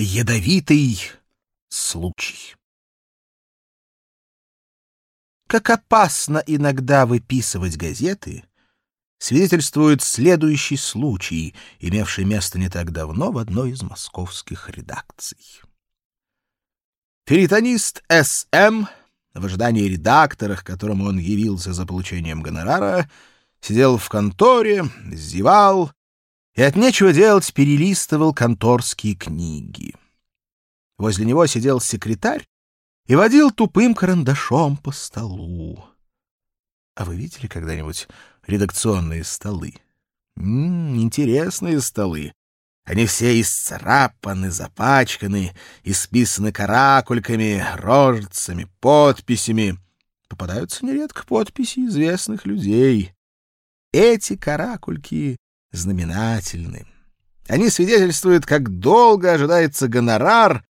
Ядовитый случай. Как опасно иногда выписывать газеты, свидетельствует следующий случай, имевший место не так давно в одной из московских редакций. Филитонист С.М., в ожидании редактора, к которому он явился за получением гонорара, сидел в конторе, зевал и от нечего делать перелистывал конторские книги. Возле него сидел секретарь и водил тупым карандашом по столу. А вы видели когда-нибудь редакционные столы? М интересные столы. Они все исцарапаны, запачканы, исписаны каракульками, рожицами, подписями. Попадаются нередко подписи известных людей. Эти каракульки знаменательны. Они свидетельствуют, как долго ожидается гонорар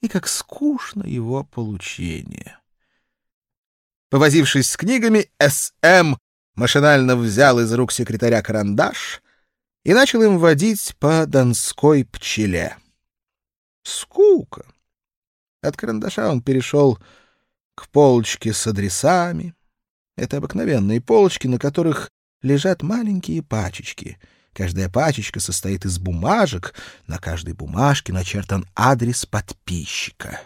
и как скучно его получение. Повозившись с книгами, С.М. машинально взял из рук секретаря карандаш и начал им водить по донской пчеле. Скука. От карандаша он перешел к полочке с адресами. Это обыкновенные полочки, на которых лежат маленькие пачечки. Каждая пачечка состоит из бумажек, на каждой бумажке начертан адрес подписчика.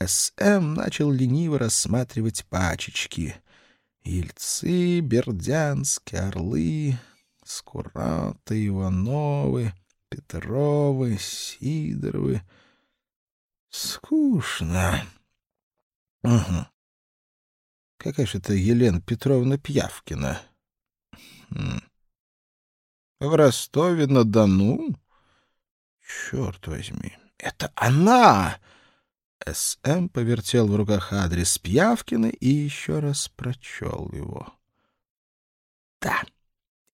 С.М. начал лениво рассматривать пачечки. Ельцы, Бердянские, Орлы, Скураты, Ивановы, Петровы, Сидоровы. Скучно. Угу. Какая же это Елена Петровна Пьявкина? В Ростове-на-Дону? Черт возьми, это она! С.М. повертел в руках адрес Пьявкина и еще раз прочел его. «Да,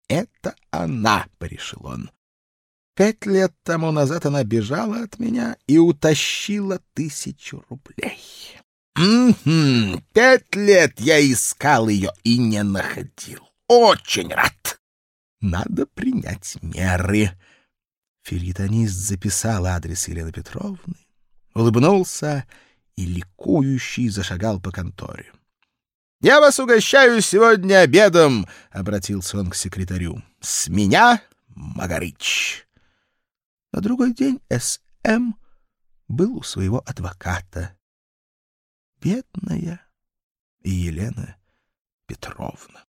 это она», — порешил он. «Пять лет тому назад она бежала от меня и утащила тысячу рублей». «Угу, пять лет я искал ее и не находил. Очень рад. Надо принять меры». Филитонист записал адрес Елены Петровны, улыбнулся и ликующий зашагал по конторе. «Я вас угощаю сегодня обедом!» — обратился он к секретарю. «С меня Магарыч!» На другой день С.М. был у своего адвоката. Бедная Елена Петровна.